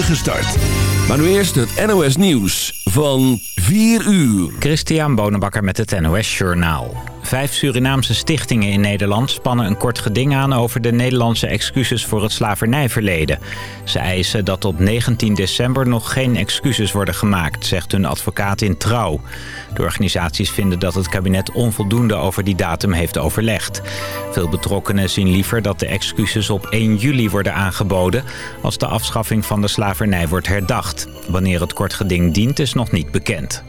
start. Maar nu eerst het NOS Nieuws van 4 uur. Christian Bonenbakker met het NOS Journaal. Vijf Surinaamse stichtingen in Nederland spannen een kort geding aan... over de Nederlandse excuses voor het slavernijverleden. Ze eisen dat op 19 december nog geen excuses worden gemaakt... zegt hun advocaat in Trouw. De organisaties vinden dat het kabinet onvoldoende over die datum heeft overlegd. Veel betrokkenen zien liever dat de excuses op 1 juli worden aangeboden... als de afschaffing van de slavernij wordt herdacht. Wanneer het kort geding dient is nog niet bekend.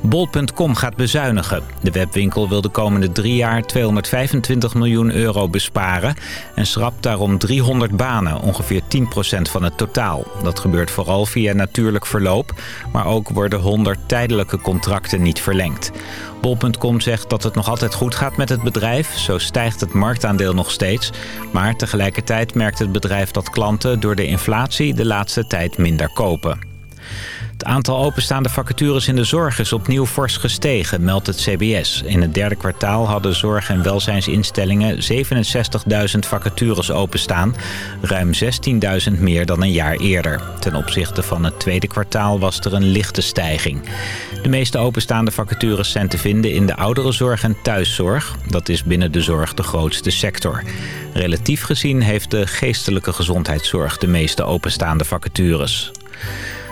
Bol.com gaat bezuinigen. De webwinkel wil de komende drie jaar 225 miljoen euro besparen... en schrapt daarom 300 banen, ongeveer 10% van het totaal. Dat gebeurt vooral via natuurlijk verloop... maar ook worden 100 tijdelijke contracten niet verlengd. Bol.com zegt dat het nog altijd goed gaat met het bedrijf. Zo stijgt het marktaandeel nog steeds. Maar tegelijkertijd merkt het bedrijf dat klanten door de inflatie de laatste tijd minder kopen. Het aantal openstaande vacatures in de zorg is opnieuw fors gestegen, meldt het CBS. In het derde kwartaal hadden zorg- en welzijnsinstellingen 67.000 vacatures openstaan. Ruim 16.000 meer dan een jaar eerder. Ten opzichte van het tweede kwartaal was er een lichte stijging. De meeste openstaande vacatures zijn te vinden in de ouderenzorg en thuiszorg. Dat is binnen de zorg de grootste sector. Relatief gezien heeft de geestelijke gezondheidszorg de meeste openstaande vacatures.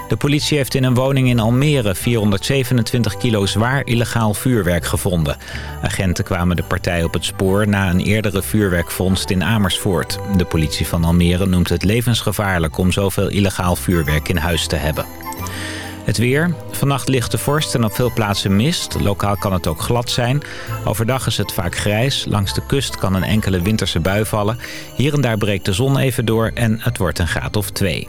De politie heeft in een woning in Almere 427 kilo zwaar illegaal vuurwerk gevonden. Agenten kwamen de partij op het spoor na een eerdere vuurwerkvondst in Amersfoort. De politie van Almere noemt het levensgevaarlijk om zoveel illegaal vuurwerk in huis te hebben. Het weer. Vannacht ligt de vorst en op veel plaatsen mist. Lokaal kan het ook glad zijn. Overdag is het vaak grijs. Langs de kust kan een enkele winterse bui vallen. Hier en daar breekt de zon even door en het wordt een graad of twee.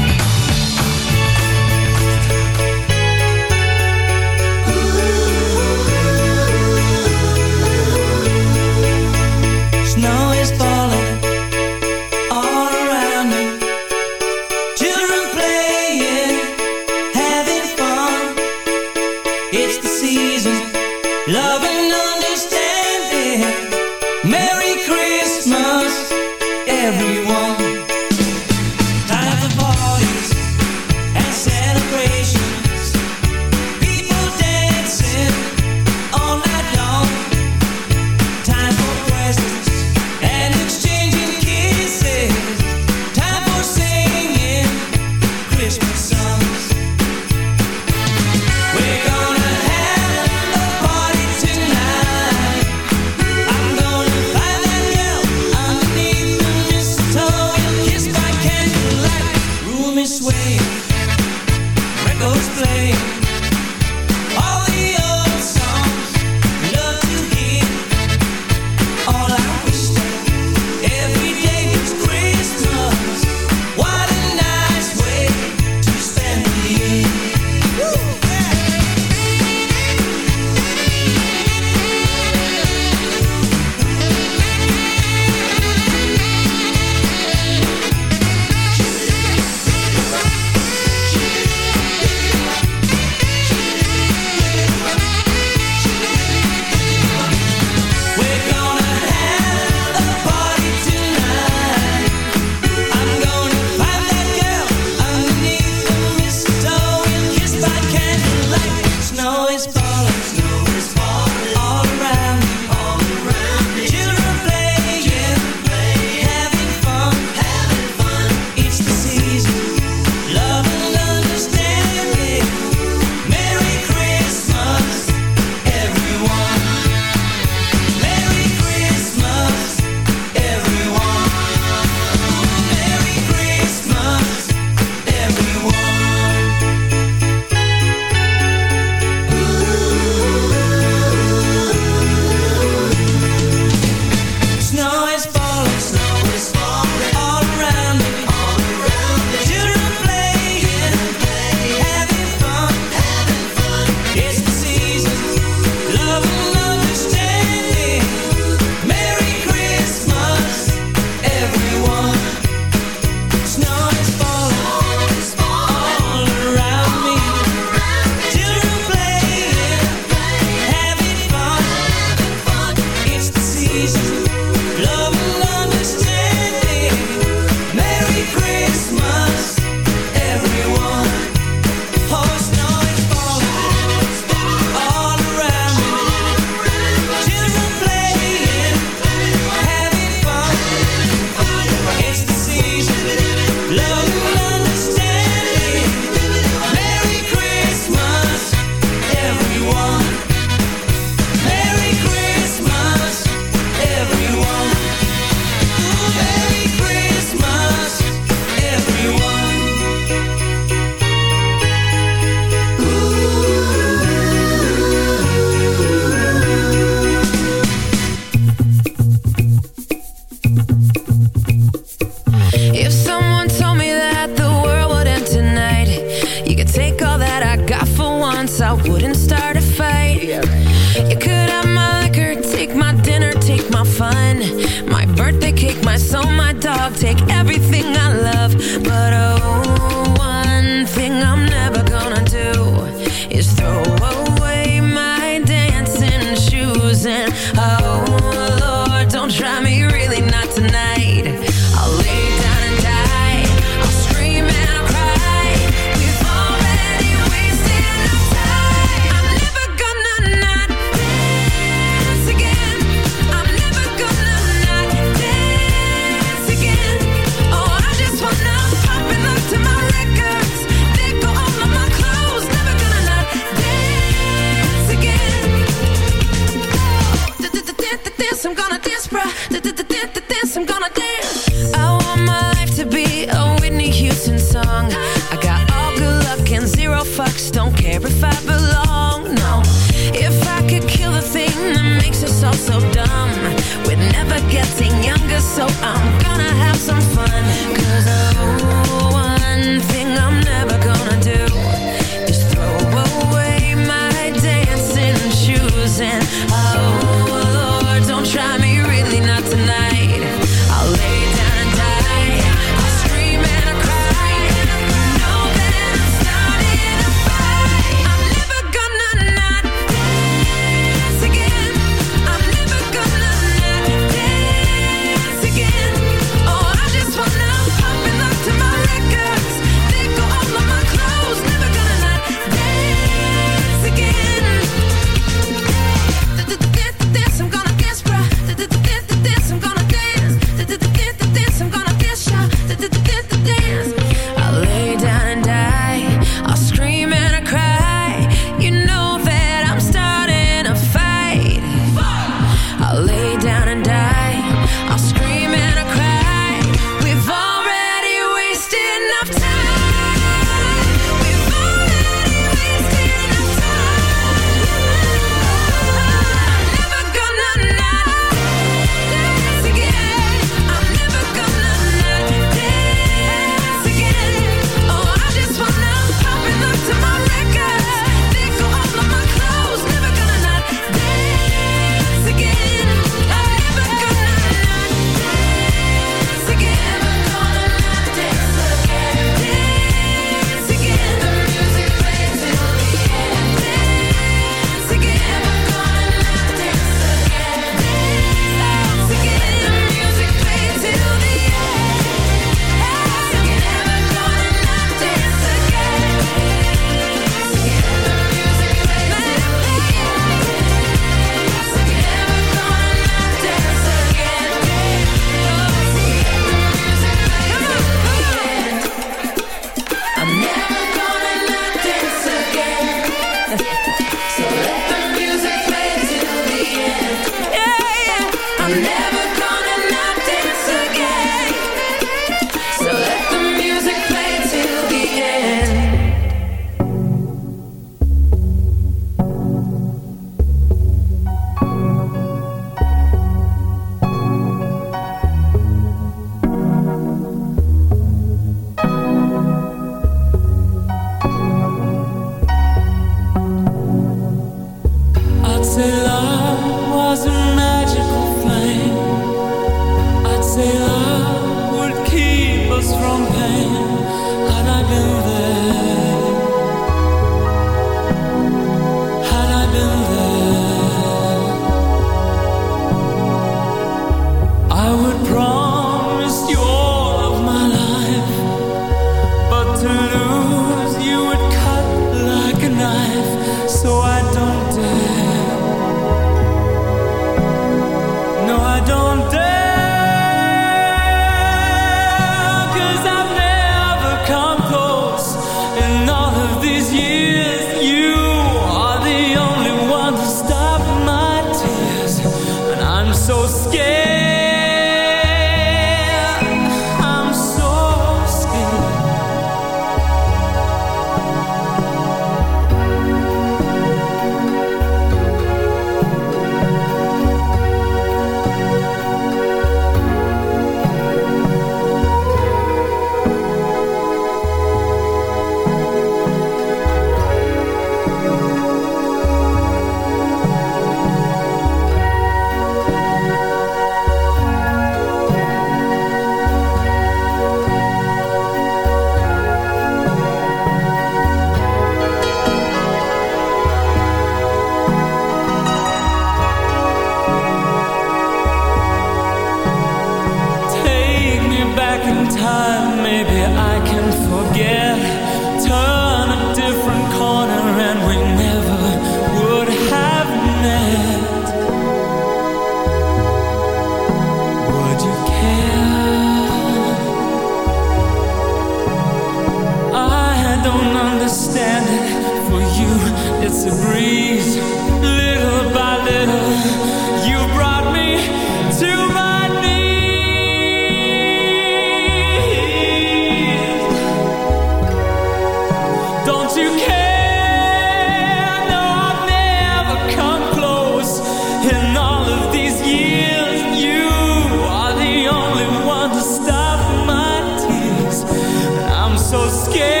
So scared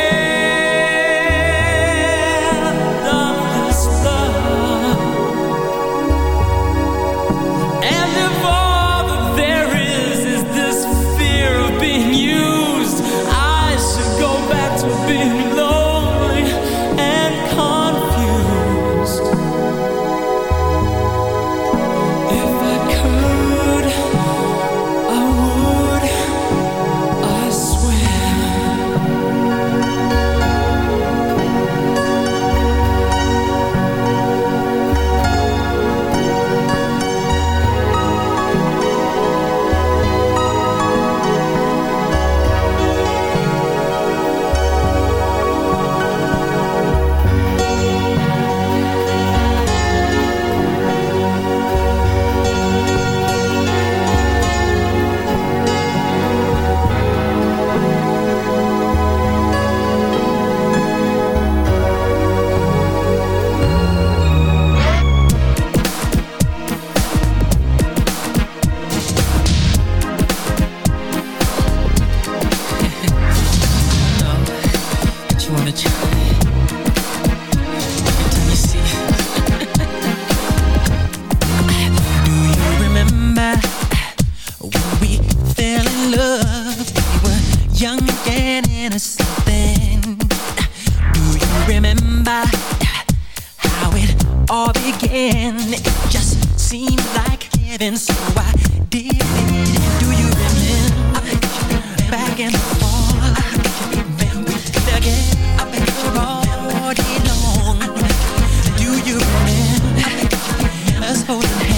asshole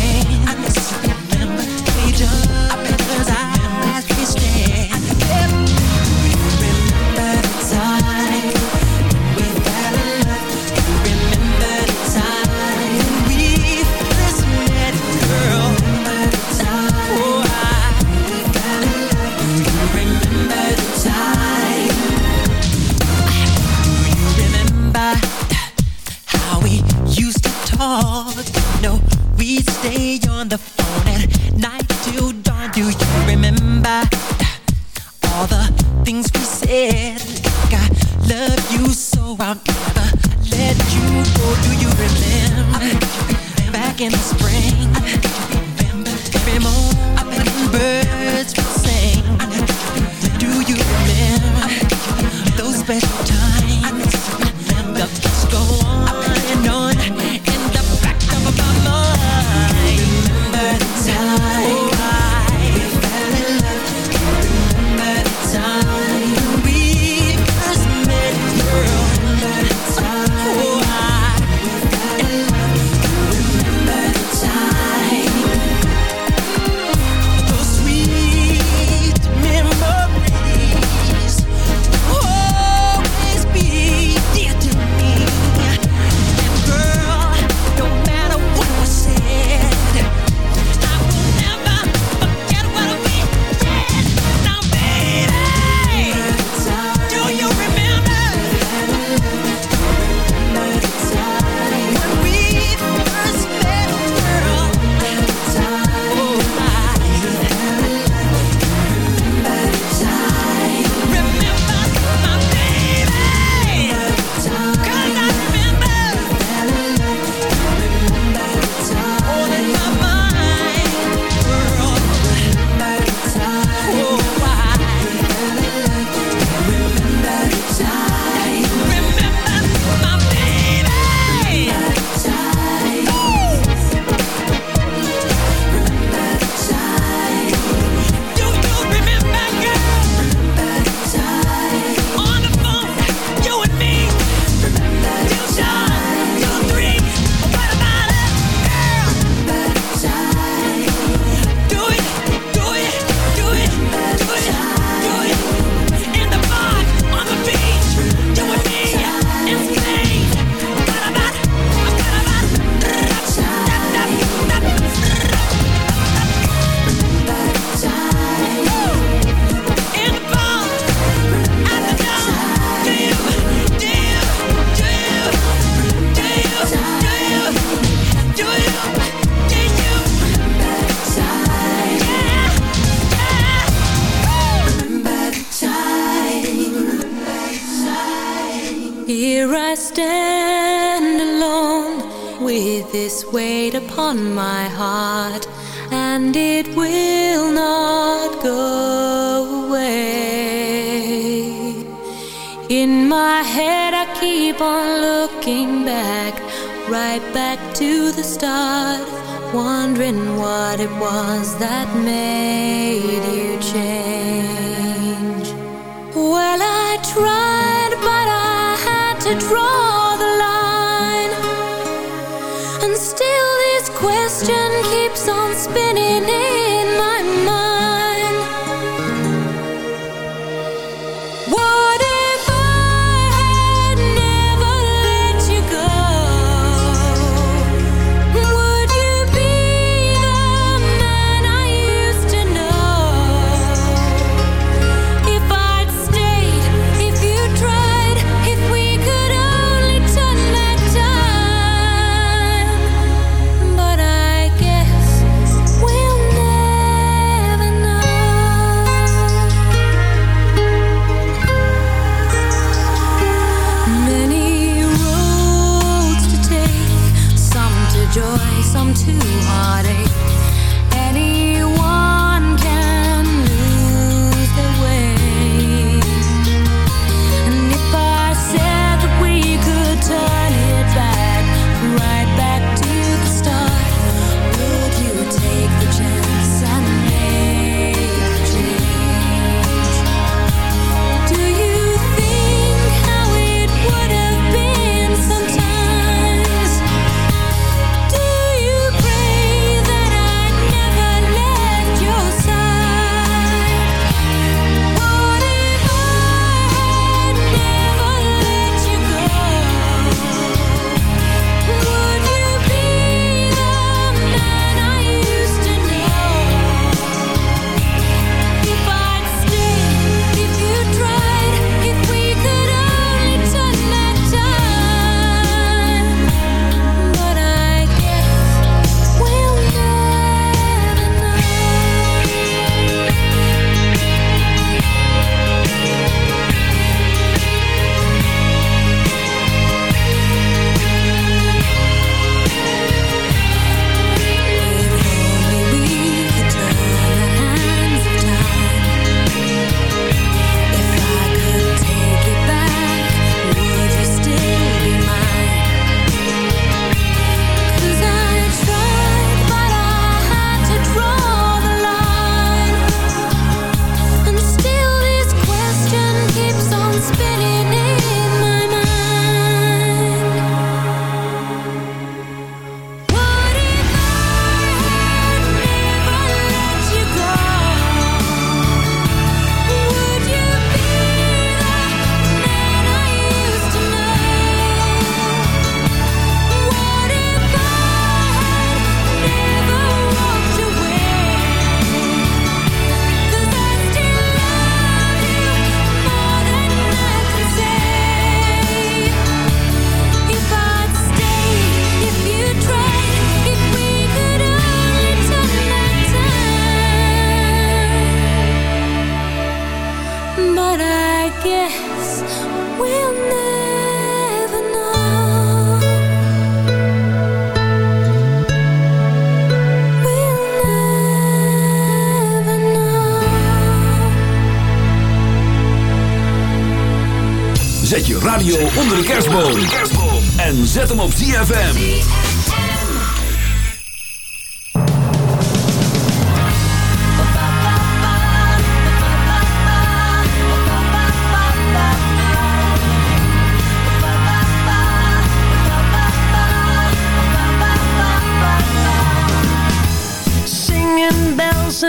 keeps on spinning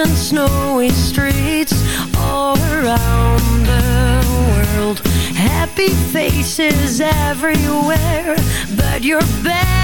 and snowy streets all around the world. Happy faces everywhere, but you're bad.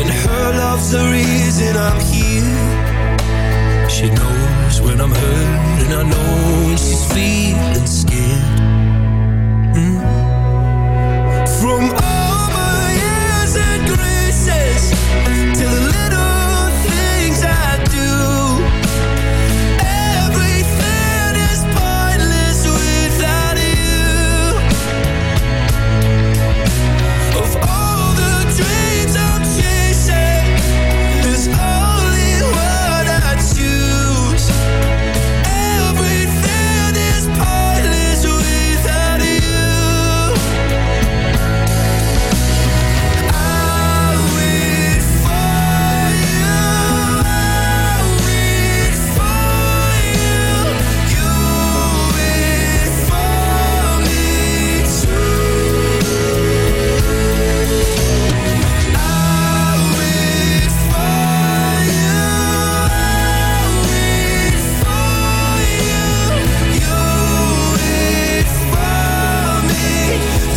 and her love's the reason I'm here. She knows when I'm hurt, and I know when she's feeling scared. Mm. From all my years and graces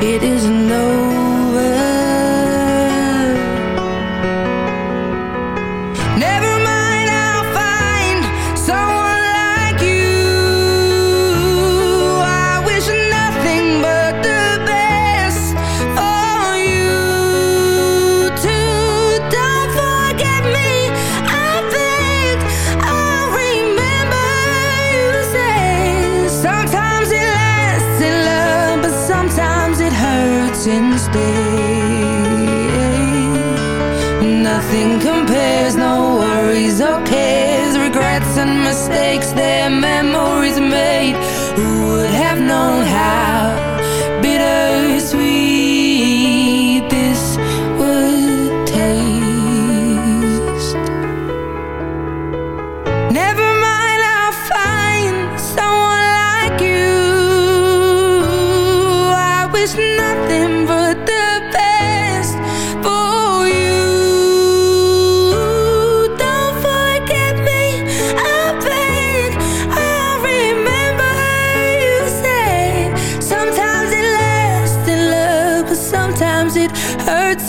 it isn't no.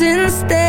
instead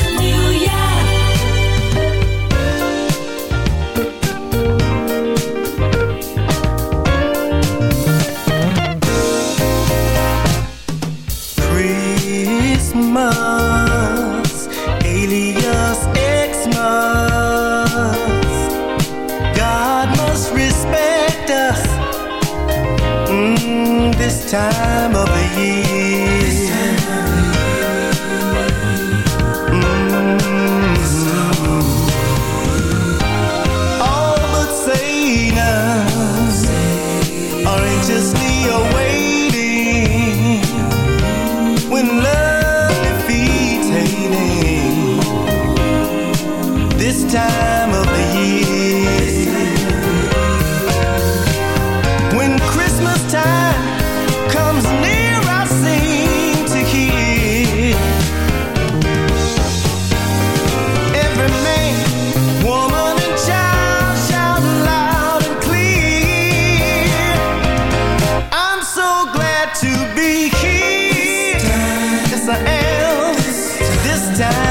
time time.